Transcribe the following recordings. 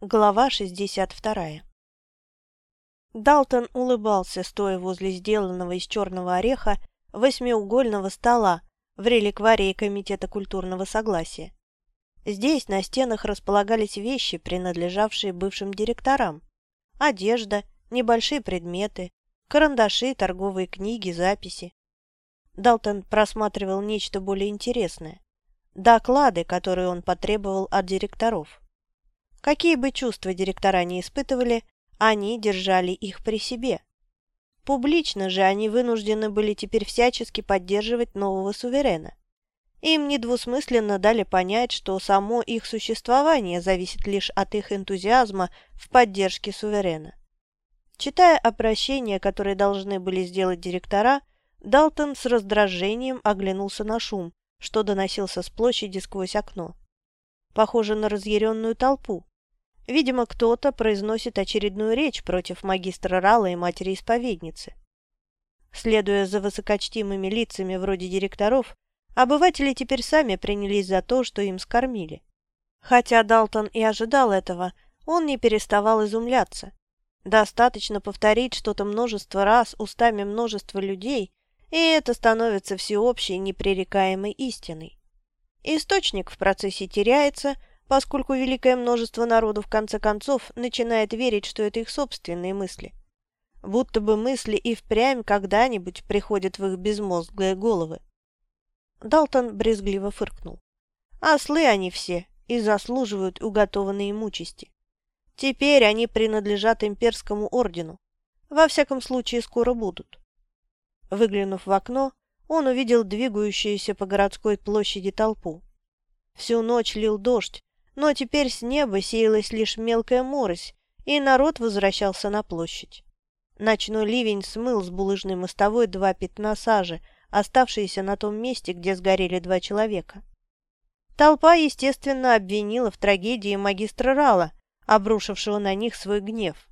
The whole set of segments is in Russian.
Глава 62 Далтон улыбался, стоя возле сделанного из черного ореха восьмиугольного стола в реликварии Комитета культурного согласия. Здесь на стенах располагались вещи, принадлежавшие бывшим директорам. Одежда, небольшие предметы, карандаши, торговые книги, записи. Далтон просматривал нечто более интересное. Доклады, которые он потребовал от директоров. Какие бы чувства директора не испытывали, они держали их при себе. Публично же они вынуждены были теперь всячески поддерживать нового суверена. Им недвусмысленно дали понять, что само их существование зависит лишь от их энтузиазма в поддержке суверена. Читая обращения, которые должны были сделать директора, Далтон с раздражением оглянулся на шум, что доносился с площади сквозь окно. Похоже на разъяренную толпу. Видимо, кто-то произносит очередную речь против магистра Рала и матери-исповедницы. Следуя за высокочтимыми лицами вроде директоров, обыватели теперь сами принялись за то, что им скормили. Хотя Далтон и ожидал этого, он не переставал изумляться. Достаточно повторить что-то множество раз устами множества людей, и это становится всеобщей непререкаемой истиной. Источник в процессе теряется, поскольку великое множество народу в конце концов начинает верить, что это их собственные мысли. Будто бы мысли и впрямь когда-нибудь приходят в их безмозглые головы. Далтон брезгливо фыркнул. Ослы они все и заслуживают уготованной им участи. Теперь они принадлежат имперскому ордену. Во всяком случае, скоро будут. Выглянув в окно, он увидел двигающуюся по городской площади толпу. Всю ночь лил дождь, но теперь с неба сеялась лишь мелкая морось, и народ возвращался на площадь. Ночной ливень смыл с булыжной мостовой два пятна сажи, оставшиеся на том месте, где сгорели два человека. Толпа, естественно, обвинила в трагедии магистра Рала, обрушившего на них свой гнев.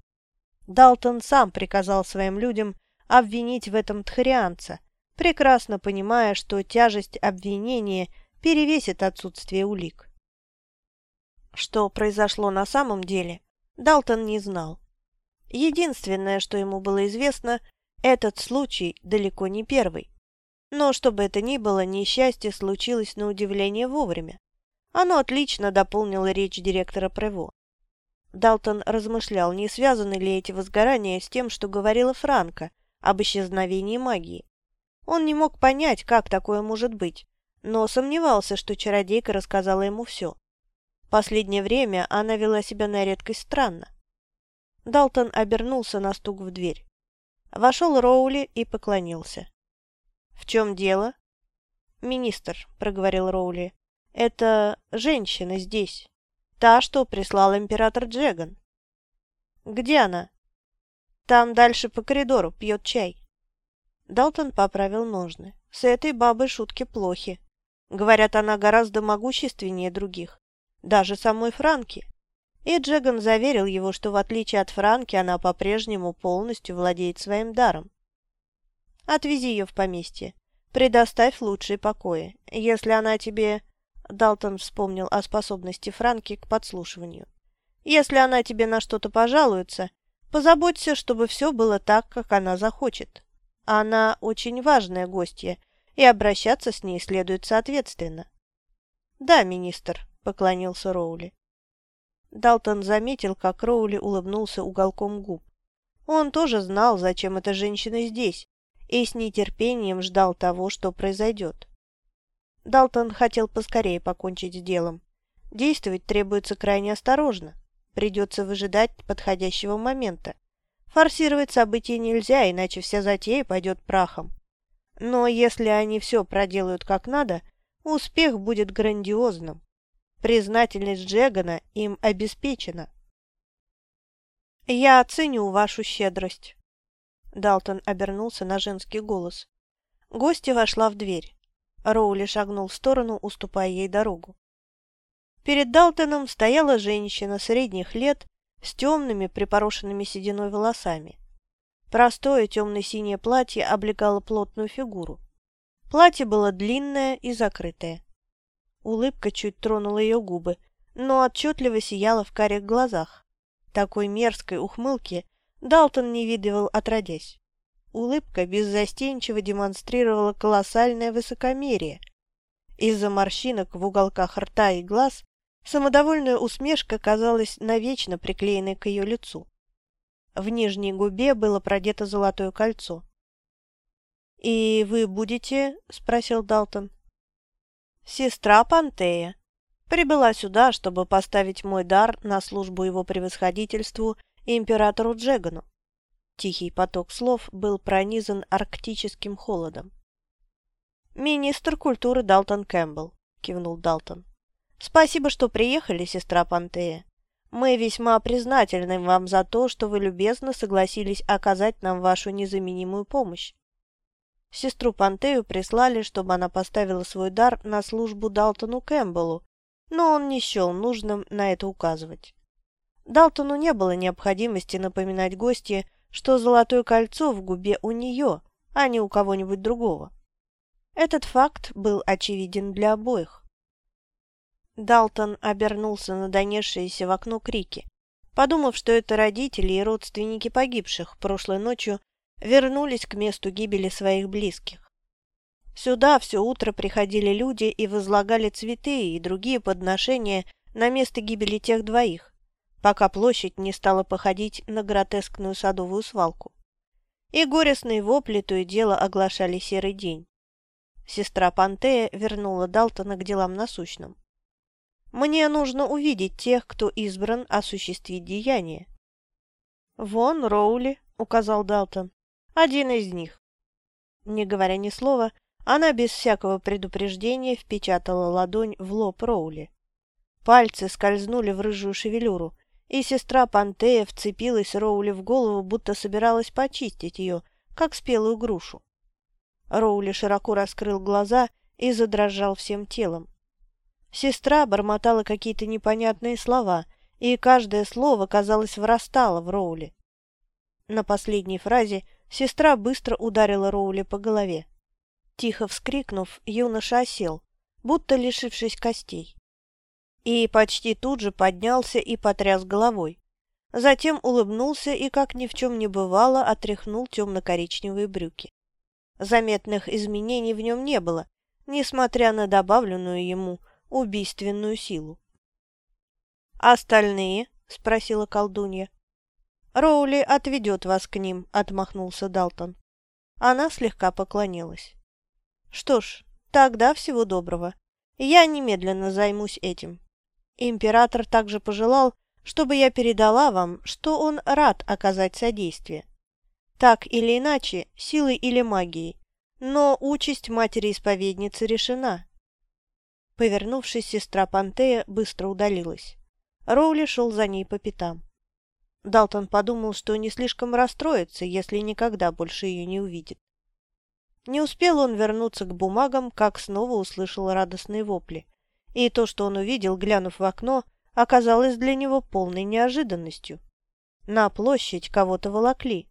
Далтон сам приказал своим людям обвинить в этом тхарианца, прекрасно понимая, что тяжесть обвинения перевесит отсутствие улик. Что произошло на самом деле, Далтон не знал. Единственное, что ему было известно, этот случай далеко не первый. Но, чтобы это ни было, несчастье случилось на удивление вовремя. Оно отлично дополнило речь директора Прево. Далтон размышлял, не связаны ли эти возгорания с тем, что говорила Франко – об исчезновении магии. Он не мог понять, как такое может быть, но сомневался, что чародейка рассказала ему все. Последнее время она вела себя на редкость странно. Далтон обернулся на стук в дверь. Вошел Роули и поклонился. «В чем дело?» «Министр», — проговорил Роули, — «это женщина здесь, та, что прислал император Джеган». «Где она?» Там дальше по коридору пьет чай. Далтон поправил ножны. С этой бабой шутки плохи. Говорят, она гораздо могущественнее других. Даже самой Франки. И Джеган заверил его, что в отличие от Франки она по-прежнему полностью владеет своим даром. Отвези ее в поместье. Предоставь лучшие покои. Если она тебе... Далтон вспомнил о способности Франки к подслушиванию. Если она тебе на что-то пожалуется, Позаботься, чтобы все было так, как она захочет. Она очень важная гостья, и обращаться с ней следует соответственно. «Да, министр», — поклонился Роули. Далтон заметил, как Роули улыбнулся уголком губ. Он тоже знал, зачем эта женщина здесь, и с нетерпением ждал того, что произойдет. Далтон хотел поскорее покончить с делом. Действовать требуется крайне осторожно. Придется выжидать подходящего момента. Форсировать события нельзя, иначе вся затея пойдет прахом. Но если они все проделают как надо, успех будет грандиозным. Признательность Джегана им обеспечена. «Я оценю вашу щедрость». Далтон обернулся на женский голос. Гостья вошла в дверь. Роули шагнул в сторону, уступая ей дорогу. Перед Далтоном стояла женщина средних лет с темными припорошенными сединой волосами. Простое темно-синее платье облегало плотную фигуру. Платье было длинное и закрытое. Улыбка чуть тронула ее губы, но отчетливо сияла в карих глазах. Такой мерзкой ухмылки Далтон не видывал отродясь. Улыбка беззастенчиво демонстрировала колоссальное высокомерие. Из-за морщинок в уголках рта и глаз самодовольная усмешка казалась навечно приклеенной к ее лицу. В нижней губе было продето золотое кольцо. «И вы будете?» – спросил Далтон. «Сестра Пантея. Прибыла сюда, чтобы поставить мой дар на службу его превосходительству императору Джегану. Тихий поток слов был пронизан арктическим холодом. «Министр культуры Далтон Кэмпбелл», — кивнул Далтон. «Спасибо, что приехали, сестра Пантея. Мы весьма признательны вам за то, что вы любезно согласились оказать нам вашу незаменимую помощь. Сестру Пантею прислали, чтобы она поставила свой дар на службу Далтону Кэмпбеллу, но он не счел нужным на это указывать. Далтону не было необходимости напоминать гостье, что золотое кольцо в губе у нее, а не у кого-нибудь другого. Этот факт был очевиден для обоих. Далтон обернулся на донесшиеся в окно крики, подумав, что это родители и родственники погибших прошлой ночью вернулись к месту гибели своих близких. Сюда все утро приходили люди и возлагали цветы и другие подношения на место гибели тех двоих, пока площадь не стала походить на гротескную садовую свалку. И горестные вопли то и дело оглашали серый день. Сестра Пантея вернула Далтона к делам насущным. «Мне нужно увидеть тех, кто избран осуществить деяние». «Вон Роули», — указал Далтон. «Один из них». Не говоря ни слова, она без всякого предупреждения впечатала ладонь в лоб Роули. Пальцы скользнули в рыжую шевелюру, и сестра Пантея вцепилась Роули в голову, будто собиралась почистить ее, как спелую грушу. Роули широко раскрыл глаза и задрожал всем телом. Сестра бормотала какие-то непонятные слова, и каждое слово, казалось, врастало в Роули. На последней фразе сестра быстро ударила Роули по голове. Тихо вскрикнув, юноша осел, будто лишившись костей и почти тут же поднялся и потряс головой. Затем улыбнулся и, как ни в чем не бывало, отряхнул темно-коричневые брюки. Заметных изменений в нем не было, несмотря на добавленную ему убийственную силу. «Остальные?» — спросила колдунья. «Роули отведет вас к ним», — отмахнулся Далтон. Она слегка поклонилась. «Что ж, тогда всего доброго. Я немедленно займусь этим». Император также пожелал, чтобы я передала вам, что он рад оказать содействие. Так или иначе, силой или магией, но участь матери-исповедницы решена. Повернувшись, сестра Пантея быстро удалилась. Роули шел за ней по пятам. Далтон подумал, что не слишком расстроится, если никогда больше ее не увидит. Не успел он вернуться к бумагам, как снова услышал радостные вопли и то, что он увидел, глянув в окно, оказалось для него полной неожиданностью. На площадь кого-то волокли.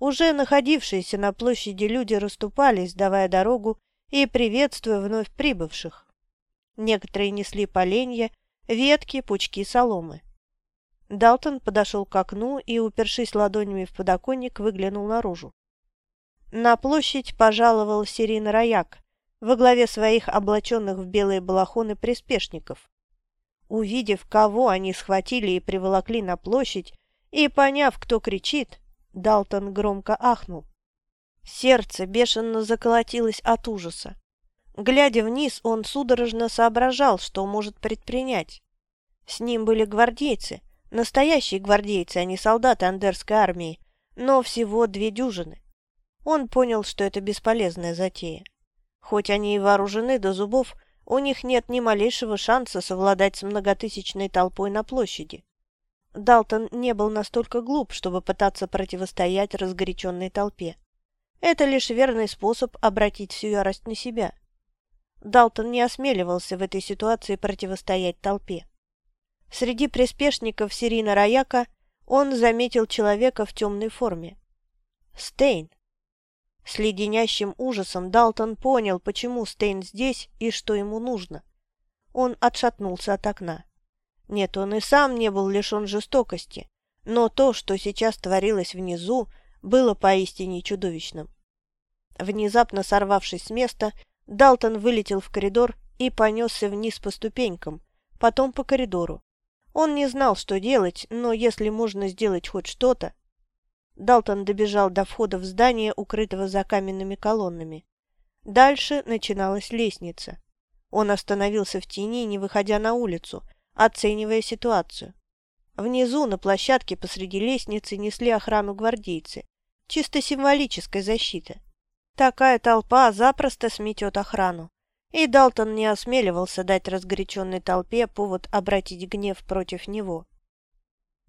Уже находившиеся на площади люди расступались, давая дорогу и приветствуя вновь прибывших. Некоторые несли поленья, ветки, пучки соломы. Далтон подошел к окну и, упершись ладонями в подоконник, выглянул наружу. На площадь пожаловал Сирина Рояк, во главе своих облаченных в белые балахоны приспешников. Увидев, кого они схватили и приволокли на площадь, и поняв, кто кричит, Далтон громко ахнул. Сердце бешено заколотилось от ужаса. Глядя вниз, он судорожно соображал, что может предпринять. С ним были гвардейцы, настоящие гвардейцы, а не солдаты андерской армии, но всего две дюжины. Он понял, что это бесполезная затея. Хоть они и вооружены до зубов, у них нет ни малейшего шанса совладать с многотысячной толпой на площади. Далтон не был настолько глуп, чтобы пытаться противостоять разгоряченной толпе. Это лишь верный способ обратить всю ярость на себя. Далтон не осмеливался в этой ситуации противостоять толпе. Среди приспешников Сирина Рояка он заметил человека в темной форме. Стейн. С леденящим ужасом Далтон понял, почему Стейн здесь и что ему нужно. Он отшатнулся от окна. Нет, он и сам не был лишен жестокости, но то, что сейчас творилось внизу, было поистине чудовищным. Внезапно сорвавшись с места, Далтон вылетел в коридор и понесся вниз по ступенькам, потом по коридору. Он не знал, что делать, но если можно сделать хоть что-то... Далтон добежал до входа в здание, укрытого за каменными колоннами. Дальше начиналась лестница. Он остановился в тени, не выходя на улицу, оценивая ситуацию. Внизу, на площадке посреди лестницы, несли охрану гвардейцы. Чисто символическая защита. Такая толпа запросто сметет охрану. И Далтон не осмеливался дать разгоряченной толпе повод обратить гнев против него.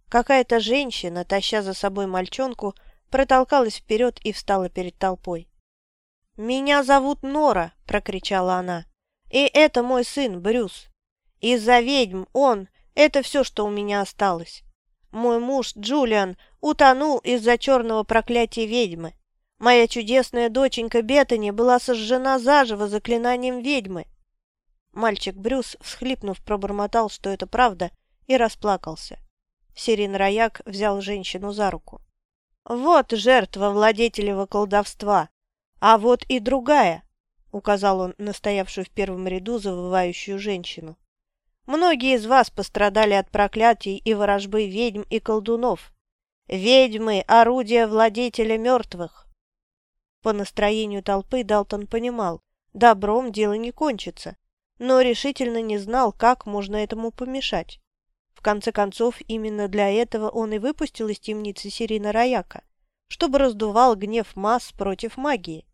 Какая-то женщина, таща за собой мальчонку, протолкалась вперед и встала перед толпой. «Меня зовут Нора!» – прокричала она. «И это мой сын Брюс. Из-за ведьм он – это все, что у меня осталось. Мой муж Джулиан утонул из-за черного проклятия ведьмы. Моя чудесная доченька Беттани была сожжена заживо заклинанием ведьмы. Мальчик Брюс, всхлипнув, пробормотал, что это правда, и расплакался. Сирин Рояк взял женщину за руку. «Вот жертва владетелева колдовства, а вот и другая», — указал он на стоявшую в первом ряду завывающую женщину. «Многие из вас пострадали от проклятий и ворожбы ведьм и колдунов. Ведьмы — орудия владетеля мертвых. По настроению толпы Далтон понимал, добром дело не кончится, но решительно не знал, как можно этому помешать. В конце концов, именно для этого он и выпустил из темницы Сирина Рояка, чтобы раздувал гнев масс против магии.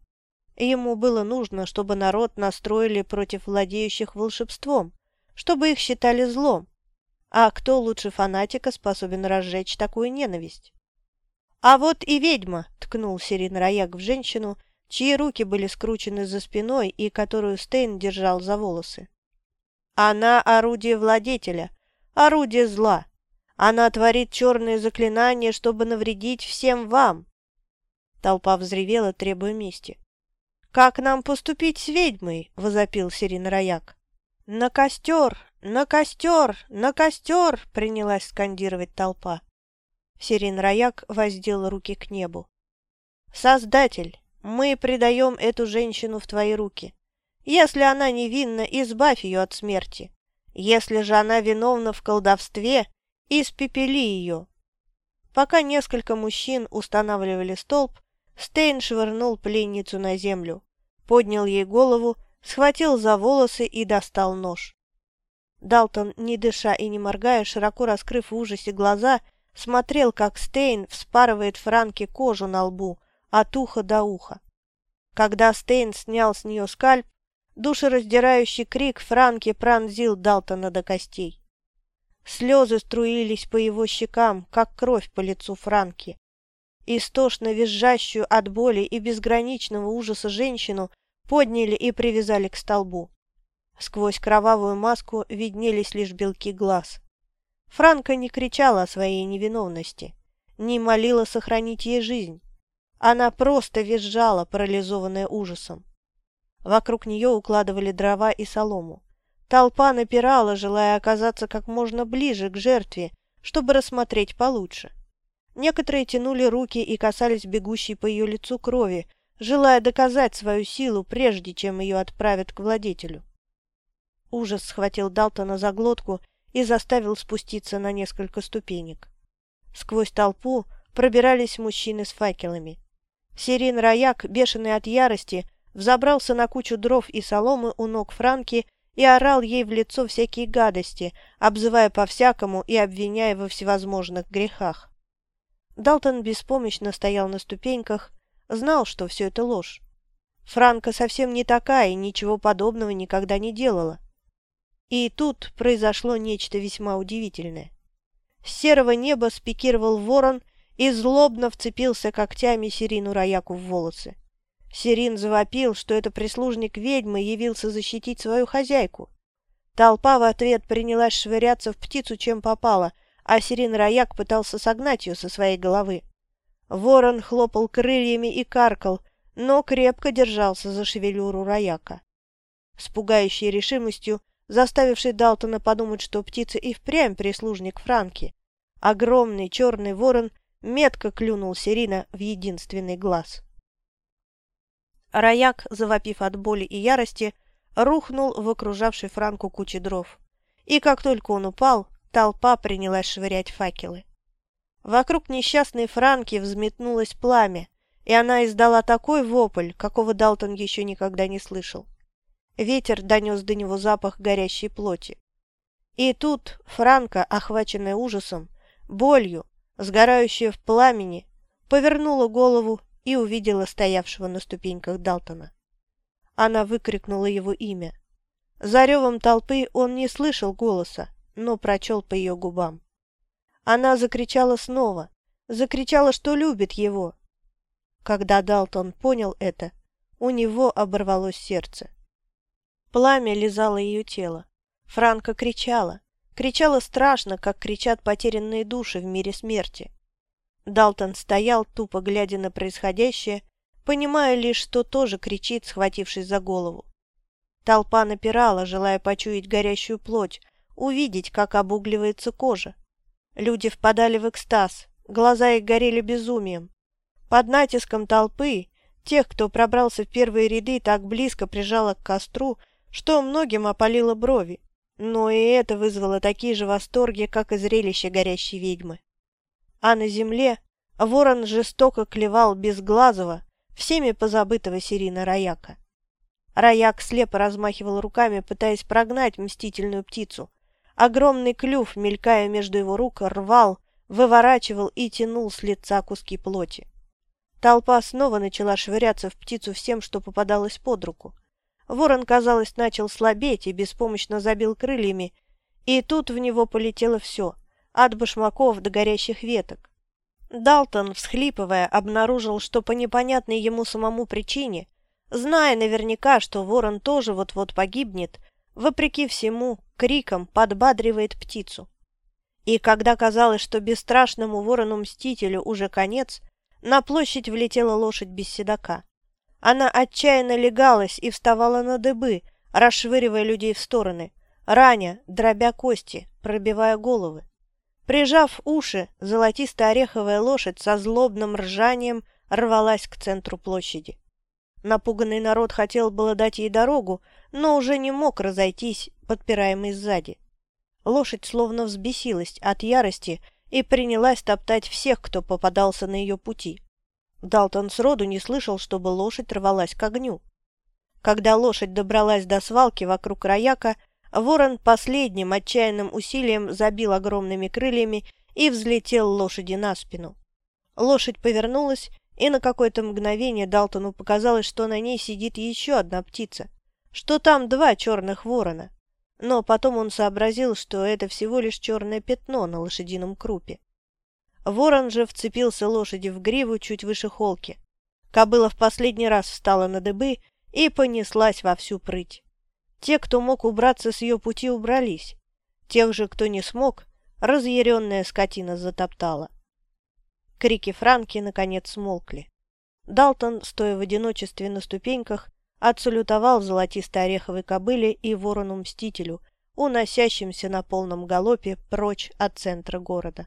Ему было нужно, чтобы народ настроили против владеющих волшебством, чтобы их считали злом. А кто лучше фанатика способен разжечь такую ненависть? «А вот и ведьма!» – ткнул Сирин Рояк в женщину, чьи руки были скручены за спиной и которую Стейн держал за волосы. «Она орудие владетеля, орудие зла. Она творит черные заклинания, чтобы навредить всем вам!» Толпа взревела, требуя мести. «Как нам поступить с ведьмой?» – возопил Сирин Рояк. «На костер! На костер! На костер!» – принялась скандировать толпа. Сирин Рояк воздел руки к небу. «Создатель, мы предаем эту женщину в твои руки. Если она невинна, избавь ее от смерти. Если же она виновна в колдовстве, испепели ее». Пока несколько мужчин устанавливали столб, Стейн швырнул пленницу на землю, поднял ей голову, схватил за волосы и достал нож. Далтон, не дыша и не моргая, широко раскрыв в ужасе глаза, смотрел, как Стейн вспарывает Франке кожу на лбу от уха до уха. Когда Стейн снял с нее скальп, душераздирающий крик Франки пронзил Далтона до костей. Слезы струились по его щекам, как кровь по лицу Франки. Истошно визжащую от боли и безграничного ужаса женщину подняли и привязали к столбу. Сквозь кровавую маску виднелись лишь белки глаз. Франка не кричала о своей невиновности, не молила сохранить ей жизнь. Она просто визжала, парализованная ужасом. Вокруг нее укладывали дрова и солому. Толпа напирала, желая оказаться как можно ближе к жертве, чтобы рассмотреть получше. Некоторые тянули руки и касались бегущей по ее лицу крови, желая доказать свою силу, прежде чем ее отправят к владетелю. Ужас схватил Далтона за глотку и заставил спуститься на несколько ступенек. Сквозь толпу пробирались мужчины с факелами. Сирин Рояк, бешеный от ярости, взобрался на кучу дров и соломы у ног Франки и орал ей в лицо всякие гадости, обзывая по-всякому и обвиняя во всевозможных грехах. Далтон беспомощно стоял на ступеньках, знал, что все это ложь. Франка совсем не такая и ничего подобного никогда не делала. И тут произошло нечто весьма удивительное. С серого неба спикировал ворон и злобно вцепился когтями Сирину Рояку в волосы. Сирин завопил, что это прислужник ведьмы явился защитить свою хозяйку. Толпа в ответ принялась швыряться в птицу, чем попало, а Сирин Рояк пытался согнать ее со своей головы. Ворон хлопал крыльями и каркал, но крепко держался за шевелюру Рояка. С пугающей решимостью заставивший Далтона подумать, что птица и впрямь прислужник Франки. Огромный черный ворон метко клюнул Серина в единственный глаз. Рояк, завопив от боли и ярости, рухнул в окружавший Франку куче дров. И как только он упал, толпа принялась швырять факелы. Вокруг несчастной Франки взметнулось пламя, и она издала такой вопль, какого Далтон еще никогда не слышал. Ветер донес до него запах горящей плоти. И тут Франка, охваченная ужасом, болью, сгорающая в пламени, повернула голову и увидела стоявшего на ступеньках Далтона. Она выкрикнула его имя. За ревом толпы он не слышал голоса, но прочел по ее губам. Она закричала снова, закричала, что любит его. Когда Далтон понял это, у него оборвалось сердце. Пламя лизало ее тело. Франка кричала. Кричала страшно, как кричат потерянные души в мире смерти. Далтон стоял, тупо глядя на происходящее, понимая лишь, что тоже кричит, схватившись за голову. Толпа напирала, желая почуять горящую плоть, увидеть, как обугливается кожа. Люди впадали в экстаз, глаза их горели безумием. Под натиском толпы, тех, кто пробрался в первые ряды, так близко прижало к костру, что многим опалило брови. Но и это вызвало такие же восторги, как и зрелище горящей ведьмы. А на земле ворон жестоко клевал безглазого, всеми позабытого Сирина Раяка. Раяк слепо размахивал руками, пытаясь прогнать мстительную птицу. Огромный клюв, мелькая между его рук, рвал, выворачивал и тянул с лица куски плоти. Толпа снова начала швыряться в птицу всем, что попадалось под руку. Ворон, казалось, начал слабеть и беспомощно забил крыльями, и тут в него полетело все, от башмаков до горящих веток. Далтон, всхлипывая, обнаружил, что по непонятной ему самому причине, зная наверняка, что ворон тоже вот-вот погибнет, вопреки всему, криком подбадривает птицу. И когда казалось, что бесстрашному ворону-мстителю уже конец, на площадь влетела лошадь без седока. Она отчаянно легалась и вставала на дыбы, расшвыривая людей в стороны, раня, дробя кости, пробивая головы. Прижав уши, золотисто-ореховая лошадь со злобным ржанием рвалась к центру площади. Напуганный народ хотел было дать ей дорогу, но уже не мог разойтись, подпираемый сзади. Лошадь словно взбесилась от ярости и принялась топтать всех, кто попадался на ее пути. Далтон сроду не слышал, чтобы лошадь рвалась к огню. Когда лошадь добралась до свалки вокруг рояка, ворон последним отчаянным усилием забил огромными крыльями и взлетел лошади на спину. Лошадь повернулась, и на какое-то мгновение Далтону показалось, что на ней сидит еще одна птица, что там два черных ворона. Но потом он сообразил, что это всего лишь черное пятно на лошадином крупе. Ворон же вцепился лошади в гриву чуть выше холки. Кобыла в последний раз встала на дыбы и понеслась во всю прыть. Те, кто мог убраться с ее пути, убрались. Тех же, кто не смог, разъяренная скотина затоптала. Крики Франки, наконец, смолкли. Далтон, стоя в одиночестве на ступеньках, отсалютовал золотистой ореховой кобыле и ворону-мстителю, уносящимся на полном галопе прочь от центра города.